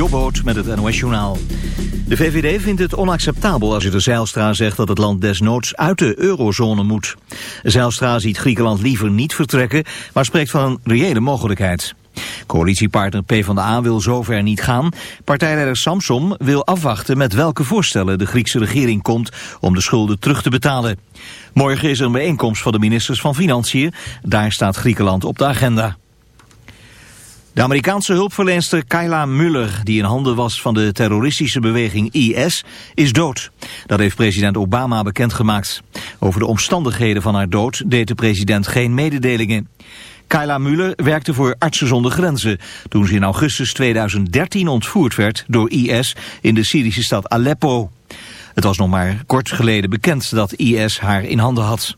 Jobboot met het NOS Journaal. De VVD vindt het onacceptabel als de Zijlstra zegt dat het land desnoods uit de eurozone moet. Zijlstra ziet Griekenland liever niet vertrekken, maar spreekt van een reële mogelijkheid. Coalitiepartner PvdA wil zover niet gaan. Partijleider Samsom wil afwachten met welke voorstellen de Griekse regering komt om de schulden terug te betalen. Morgen is er een bijeenkomst van de ministers van Financiën. Daar staat Griekenland op de agenda. De Amerikaanse hulpverlenster Kayla Muller, die in handen was van de terroristische beweging IS, is dood. Dat heeft president Obama bekendgemaakt. Over de omstandigheden van haar dood deed de president geen mededelingen. Kayla Muller werkte voor Artsen zonder Grenzen... toen ze in augustus 2013 ontvoerd werd door IS in de Syrische stad Aleppo. Het was nog maar kort geleden bekend dat IS haar in handen had.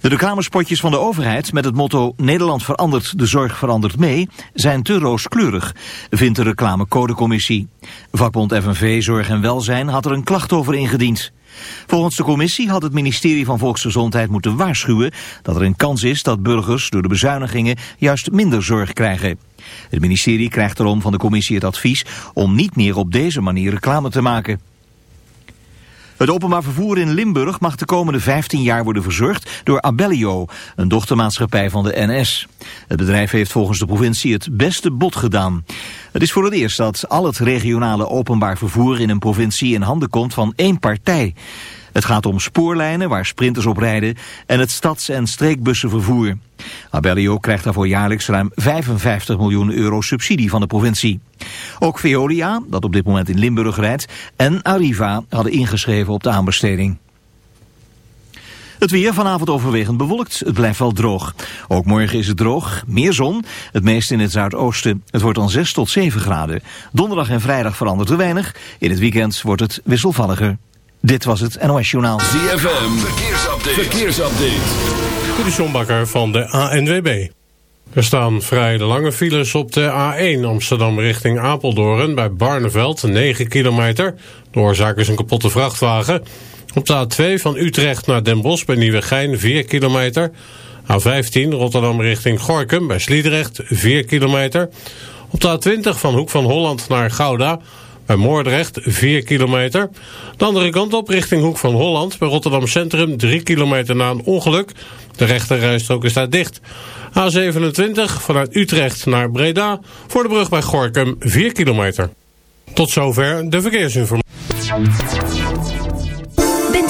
De reclamespotjes van de overheid met het motto Nederland verandert, de zorg verandert mee zijn te rooskleurig, vindt de reclamecodecommissie. Vakbond FNV Zorg en Welzijn had er een klacht over ingediend. Volgens de commissie had het ministerie van Volksgezondheid moeten waarschuwen dat er een kans is dat burgers door de bezuinigingen juist minder zorg krijgen. Het ministerie krijgt erom van de commissie het advies om niet meer op deze manier reclame te maken. Het openbaar vervoer in Limburg mag de komende 15 jaar worden verzorgd door Abellio, een dochtermaatschappij van de NS. Het bedrijf heeft volgens de provincie het beste bod gedaan. Het is voor het eerst dat al het regionale openbaar vervoer in een provincie in handen komt van één partij. Het gaat om spoorlijnen waar sprinters op rijden en het stads- en streekbussenvervoer. Abellio krijgt daarvoor jaarlijks ruim 55 miljoen euro subsidie van de provincie. Ook Veolia, dat op dit moment in Limburg rijdt, en Arriva hadden ingeschreven op de aanbesteding. Het weer vanavond overwegend bewolkt. Het blijft wel droog. Ook morgen is het droog. Meer zon. Het meest in het zuidoosten. Het wordt dan 6 tot 7 graden. Donderdag en vrijdag verandert er weinig. In het weekend wordt het wisselvalliger. Dit was het NOS Journaal. ZFM. Verkeersupdate. Verkeersupdate. De van de ANWB. Er staan vrij lange files op de A1 Amsterdam richting Apeldoorn bij Barneveld, 9 kilometer. De oorzaak is een kapotte vrachtwagen. Op de A2 van Utrecht naar Den Bosch bij Nieuwegein 4 kilometer. A15 Rotterdam richting Gorkum bij Sliedrecht 4 kilometer. Op de A20 van Hoek van Holland naar Gouda bij Moordrecht 4 kilometer. De andere kant op richting Hoek van Holland bij Rotterdam Centrum 3 kilometer na een ongeluk. De rechterrijstrook is daar dicht. A27 vanuit Utrecht naar Breda voor de brug bij Gorkum 4 kilometer. Tot zover de verkeersinformatie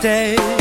mistake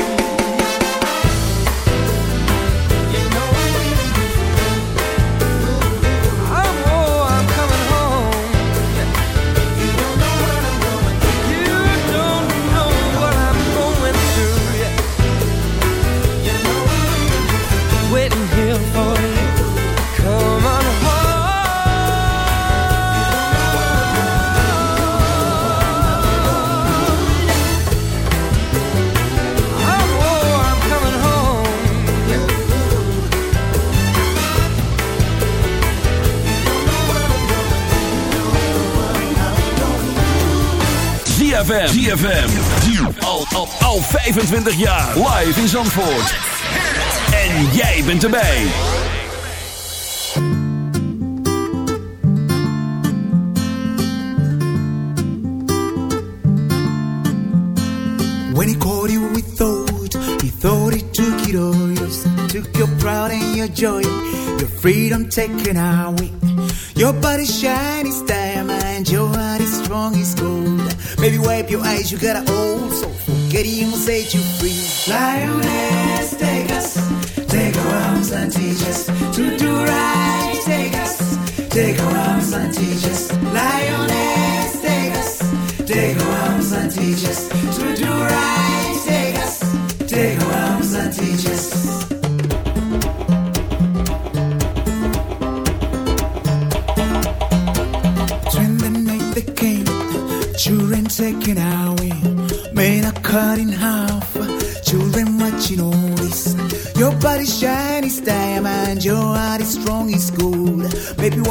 ZFM. ZFM. Al, al, al 25 jaar. Live in Zandvoort. En jij bent erbij. When he caught you with thought, he thought he took it all. Took your pride and your joy, your freedom taken away. Your body's shiny as diamond, your heart is strong as gold. Wipe your eyes, you got an old soul. Him will set you free. Lioness, take us, take our arms and teach us to do right. Take us, take our arms and teach us. Lioness, take us, take our arms and teach us to do right. Take us, take our arms and teach us.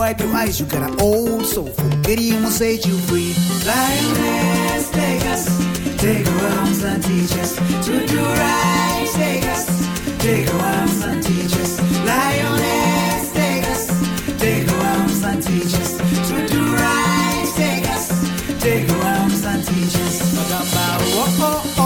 Wipe your eyes, you got an old soul. Forget him will set you free. Lioness, take us, take our arms and teach us to do right. Take us, take our arms and teach us. Lioness, take us, take our arms and teach us to do right. Take us, take our arms and teach us. Oh, oh, oh,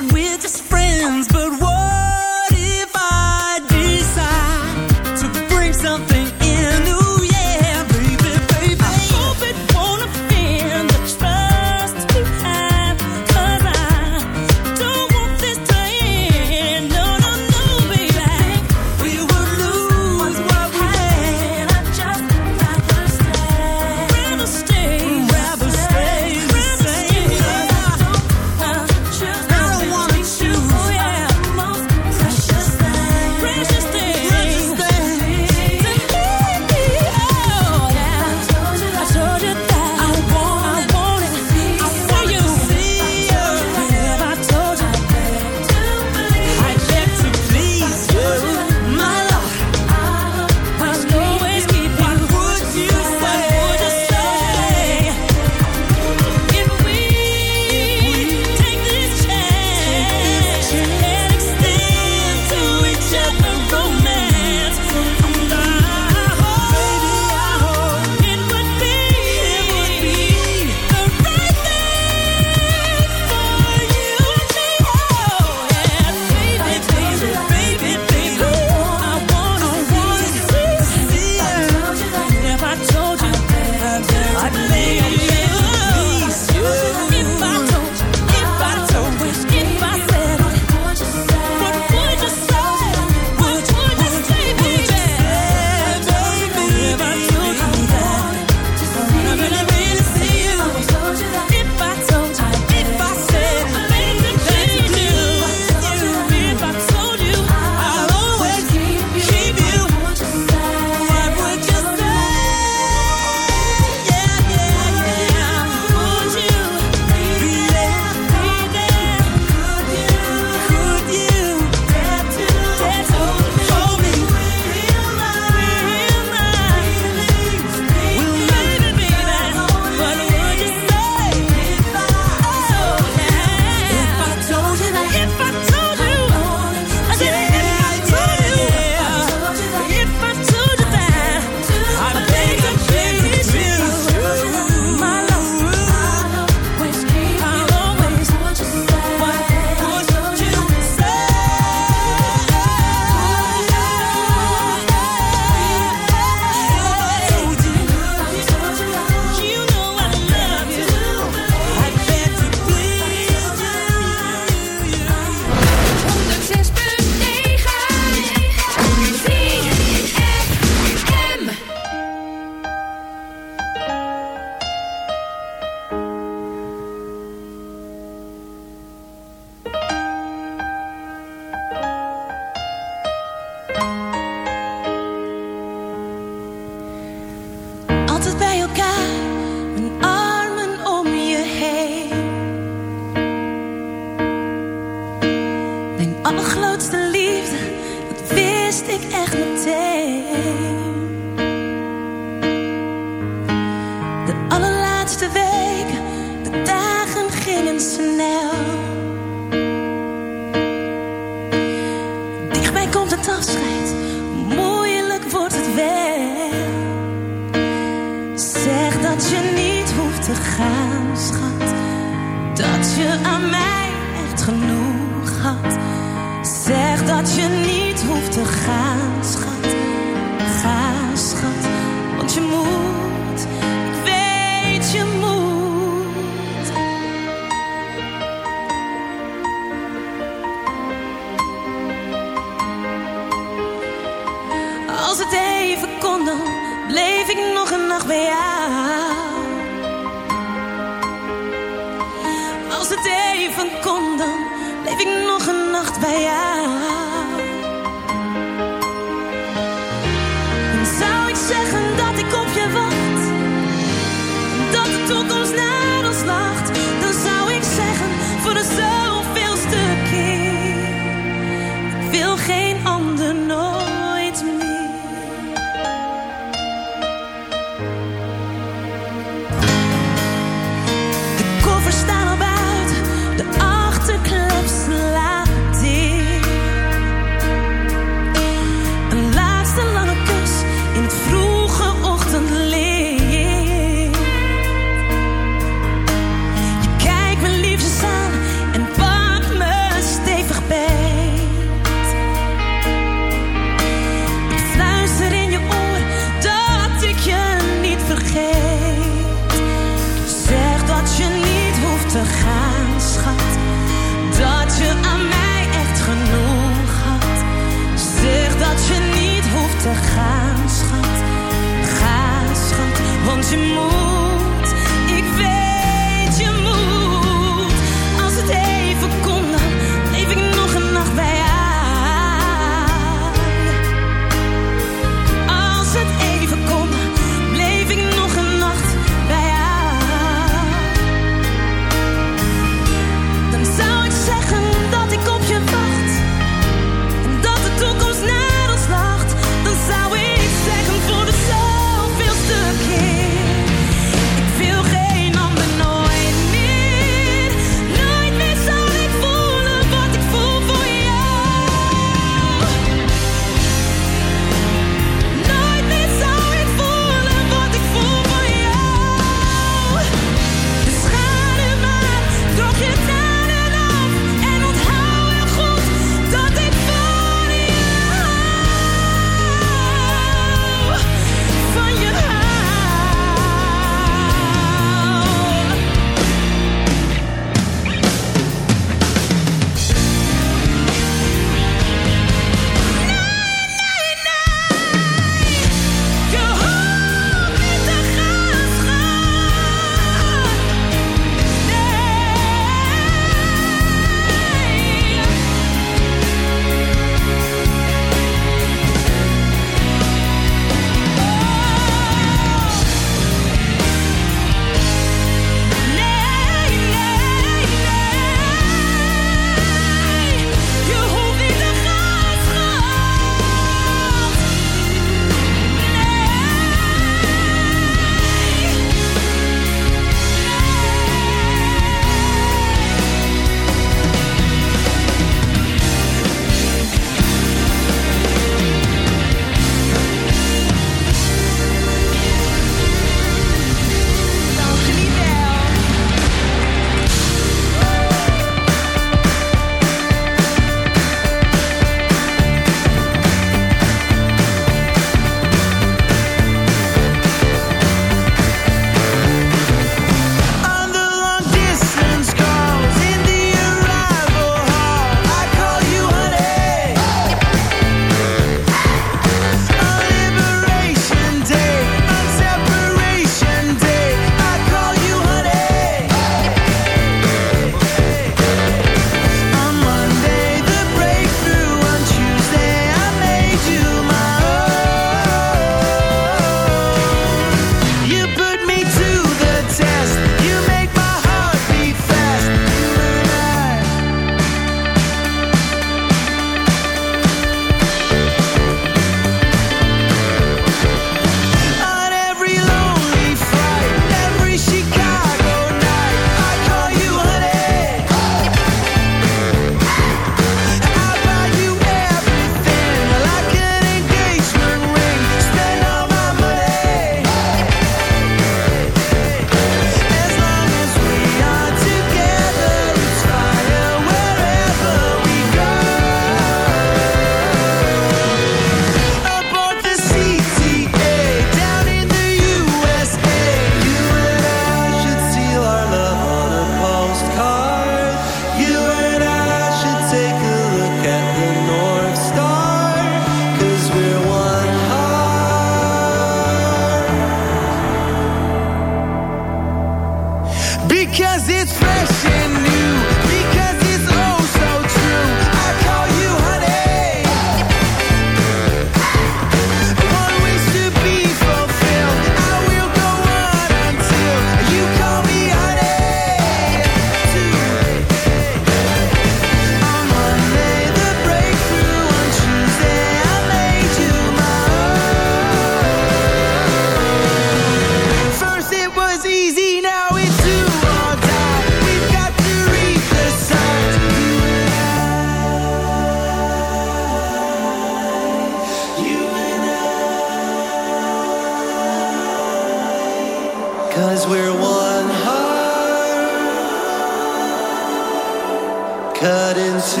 cut into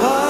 heart.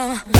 now.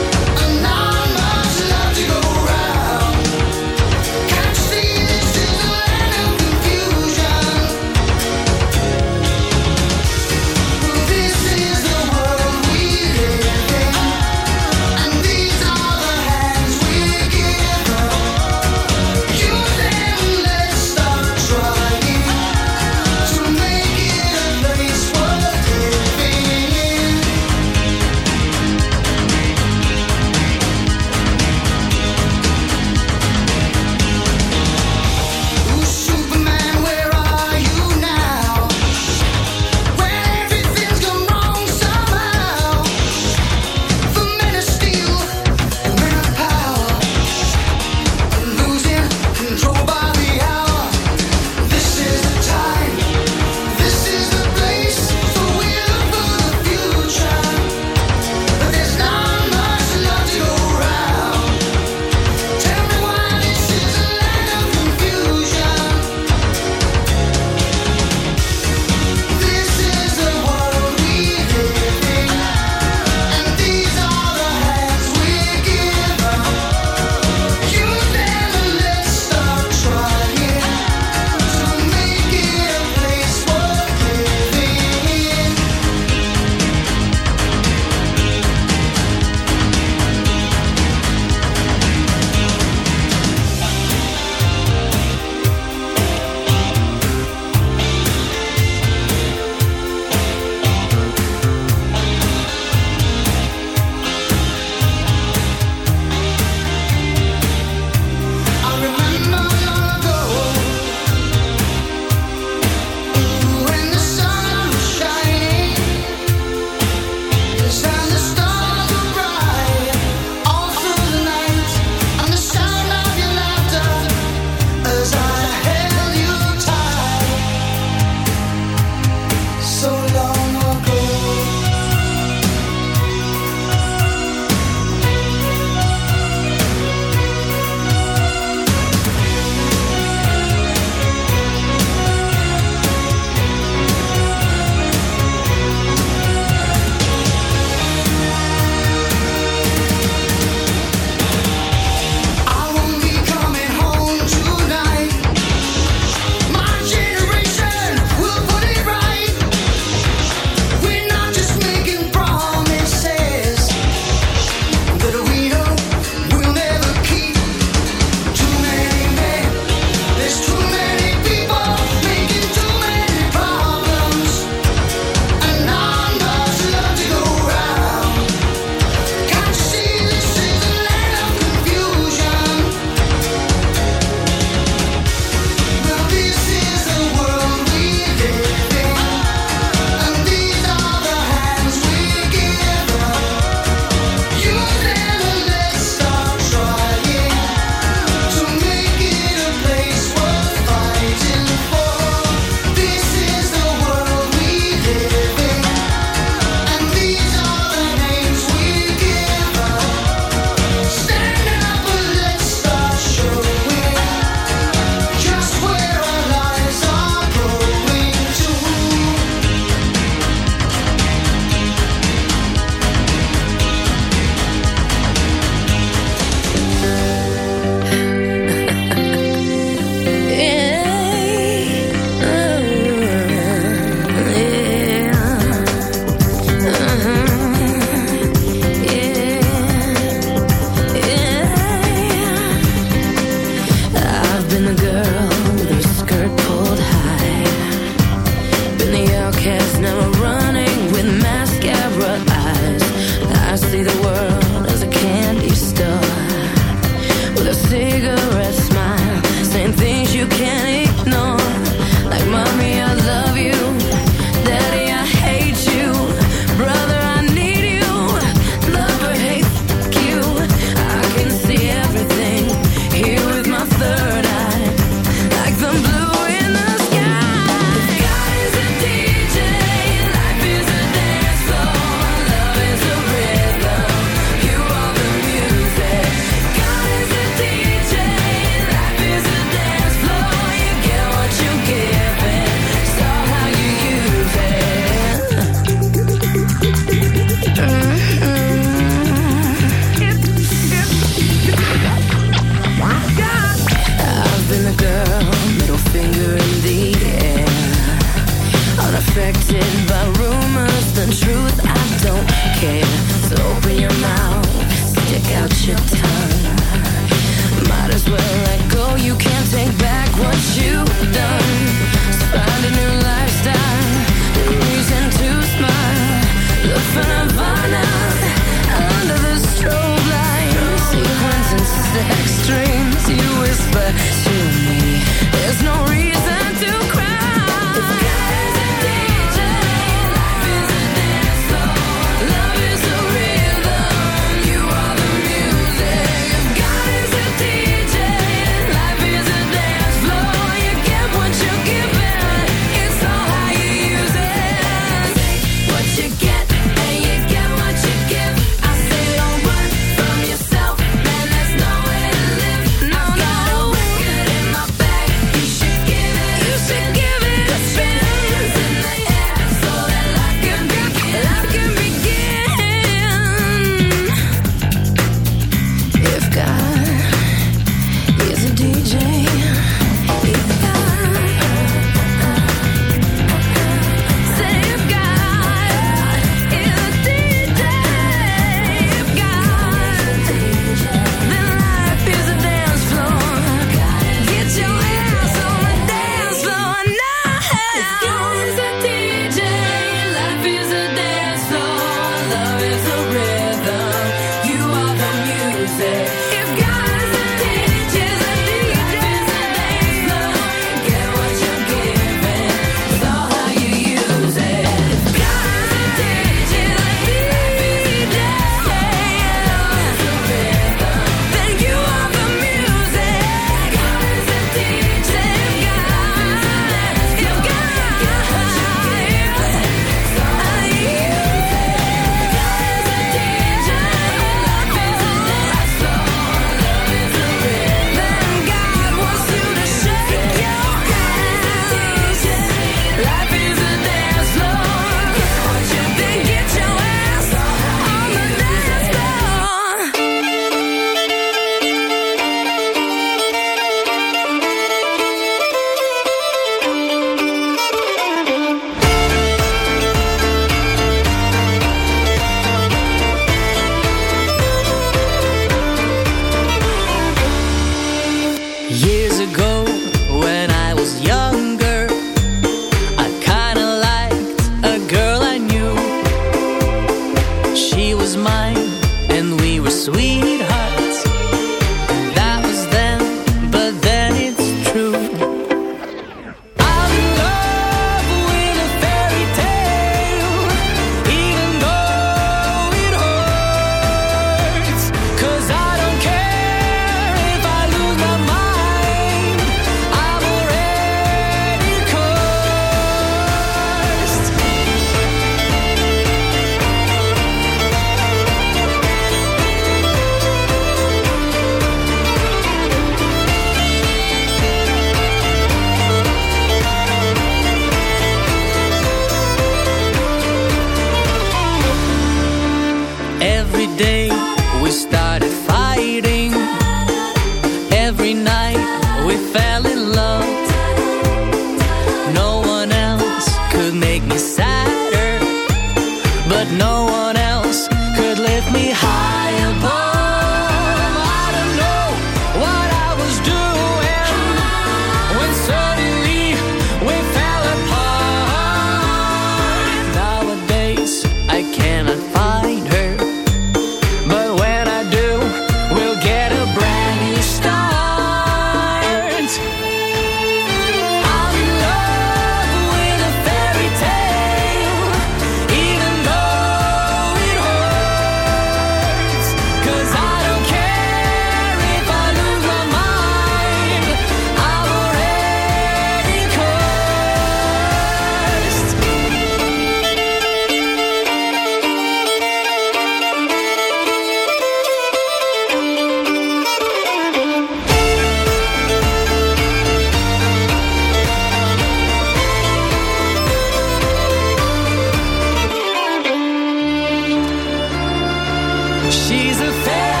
She's a fairy.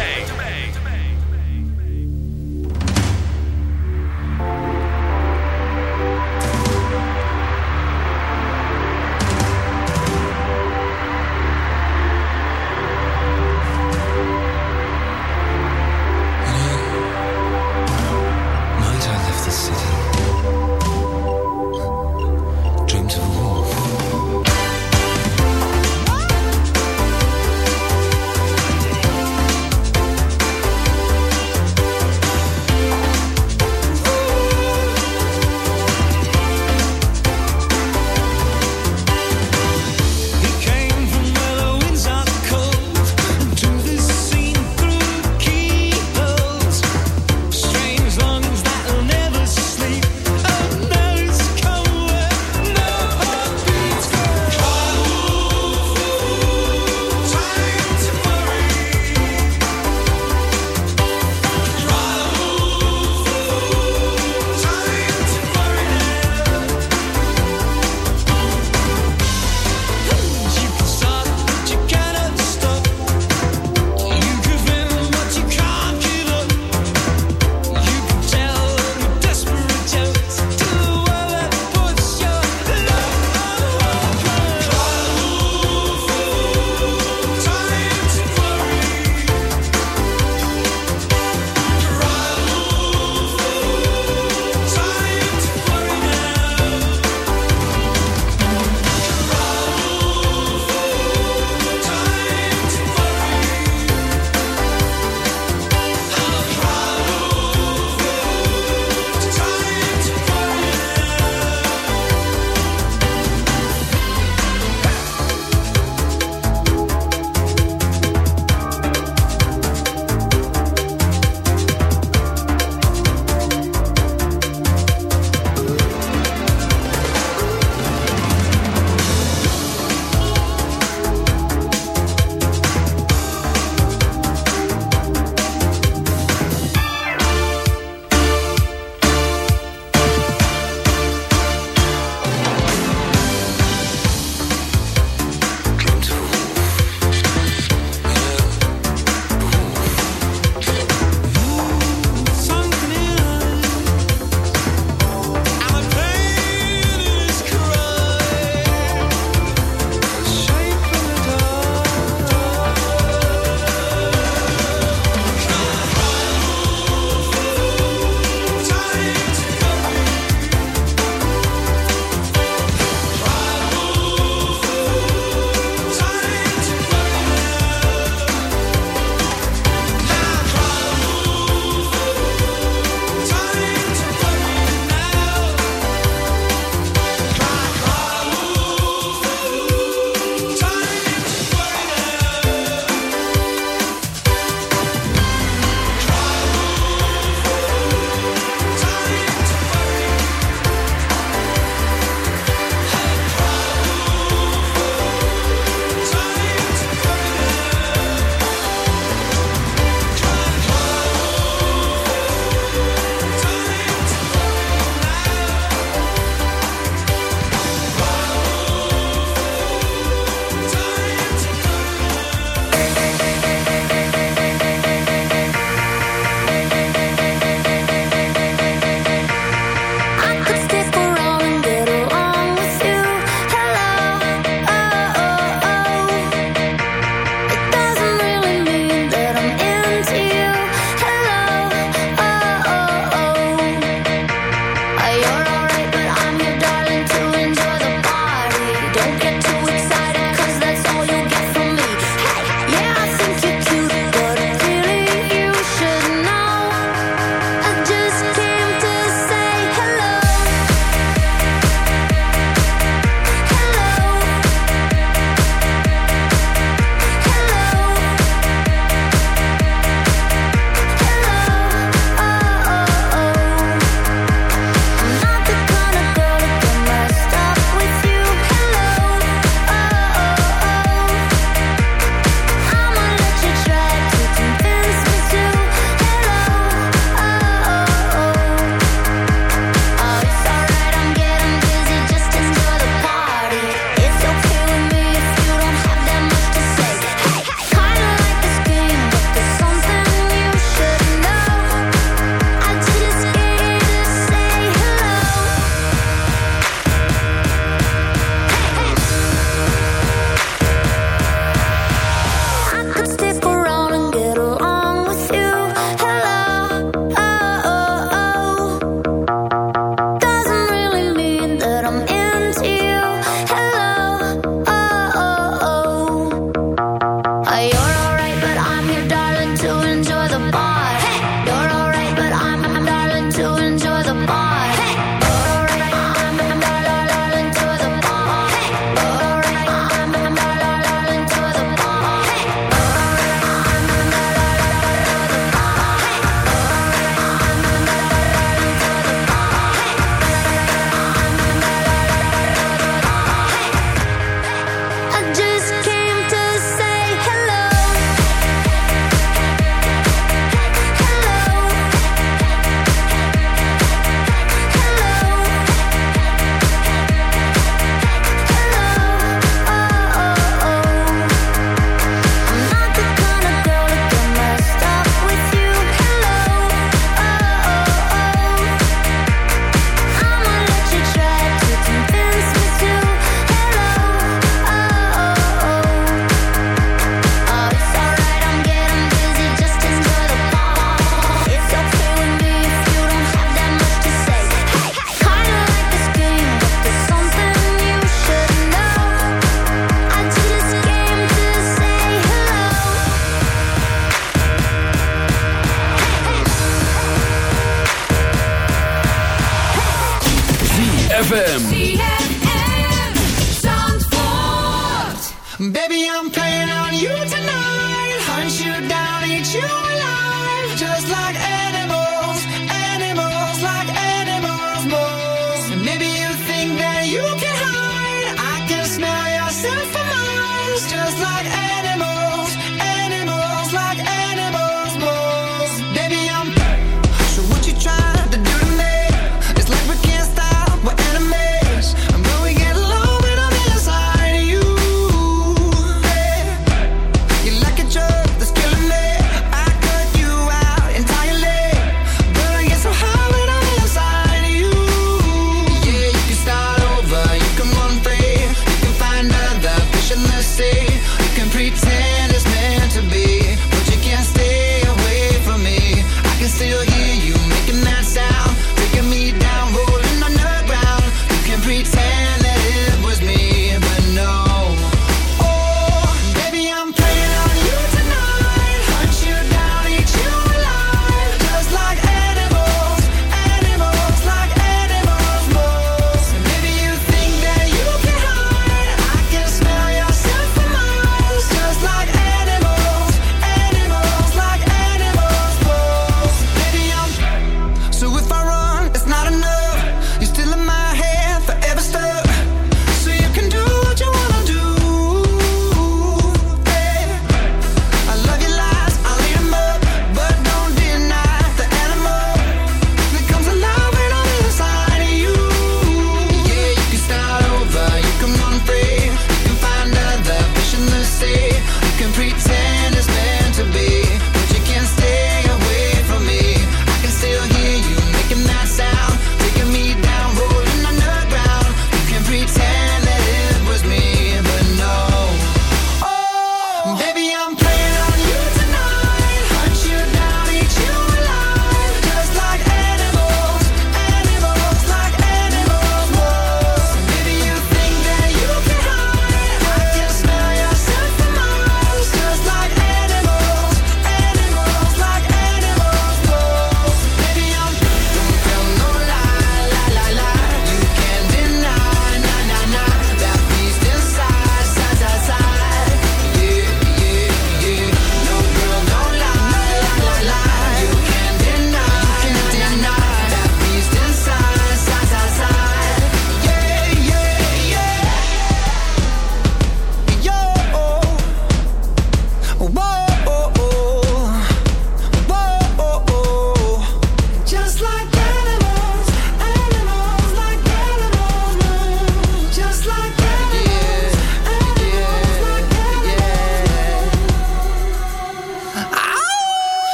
Baby, I'm playing on you tonight. Hunt you down, eat you alive. Just like